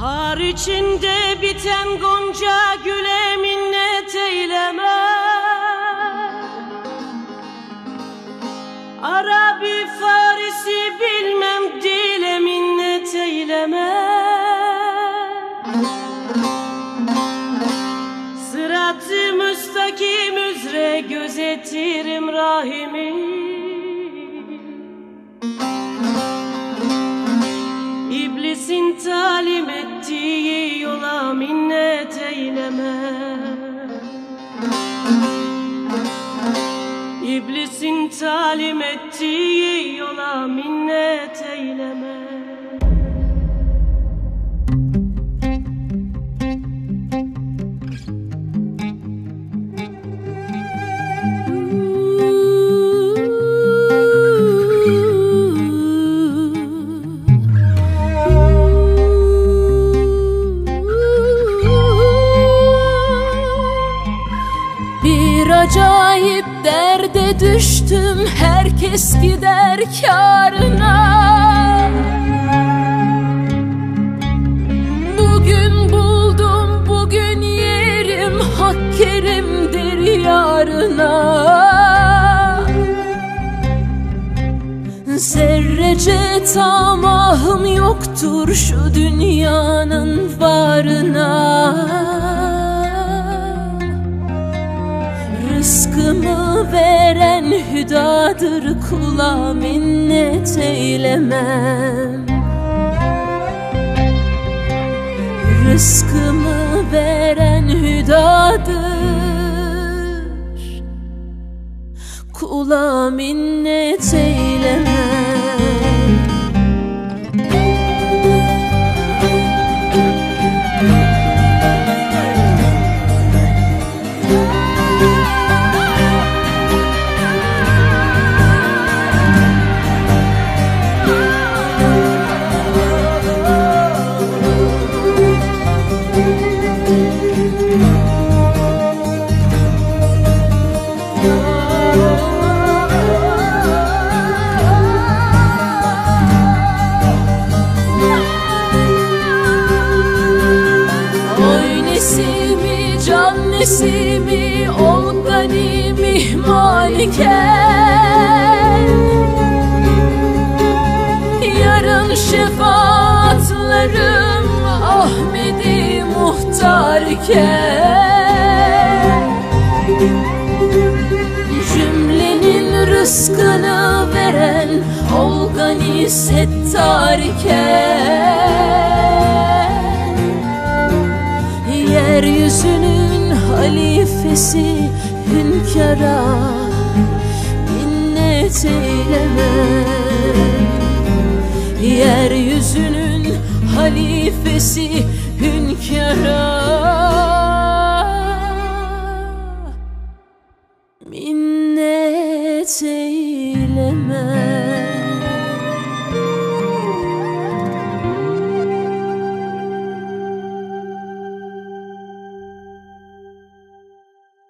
Har içinde biten gonca güle minnet eyleme. Arabi Farisi bilmem dile minnet eyleme. Sırat-ı müstakim üzere gözetirim rahimi eyleme. İblisin talim ettiği yola minnet eyleme acayip derde düştüm. Herkes gider karına Bugün buldum bugün yerim. Hak kerimdir yarına. Zerrece tamahım yoktur şu dünyanın varına veren hüdadır kula minnet eylemem Rızkımı veren hüdadır Kula minnet eylemem ol gani mihmal iken Yarın şefaatlerim Ahmedi muhtar iken Cümlenin rızkını veren ol gani settar iken Yeryüzünün halifesi hünkara minnet eyleme. Yeryüzünün halifesi hünkara minnet eyleme.